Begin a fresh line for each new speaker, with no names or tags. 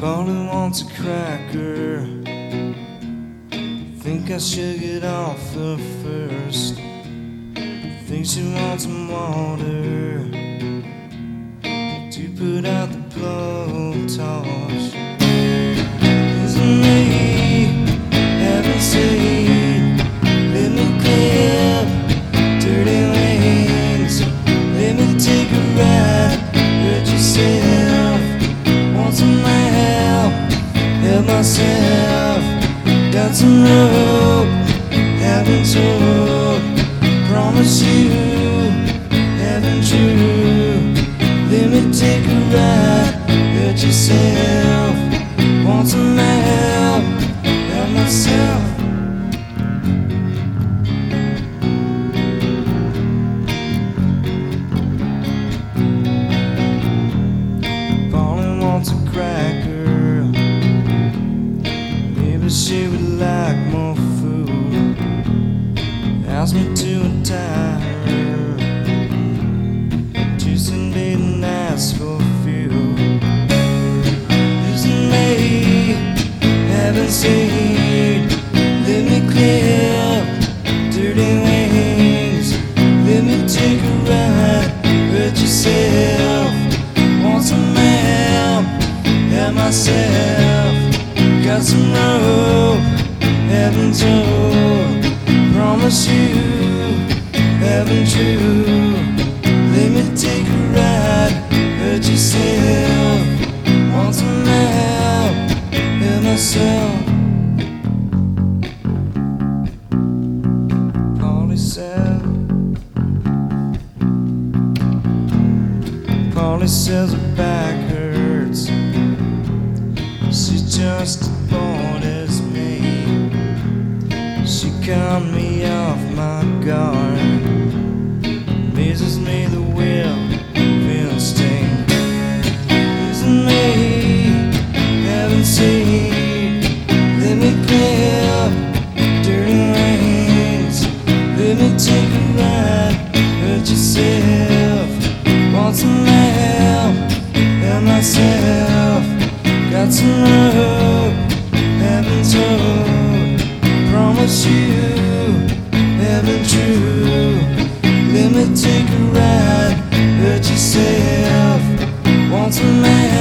wants a cracker. Think I should get off the first. Think she wants some water to put out the. Isn't Got some rope. Haven't told. Promise you. Haven't true. Let me take a ride. Hurt yourself. Want some help? Help myself. Ask me to. Juice and bait ask for fuel. Isn't me haven't seen? Let me clip dirty wings. Let me take a ride. Hurt yourself. Want some help? Help myself. Got some rope. Haven't told. Promise you. Haven't true. Let me take a ride. Hurt yourself. Want some help? Help myself. Polly says her back hurts. She's just as bored as me. She cut me off myself got some hope, heaven's hope. Promise you, heaven true. Let me take a ride, hurt yourself once a man.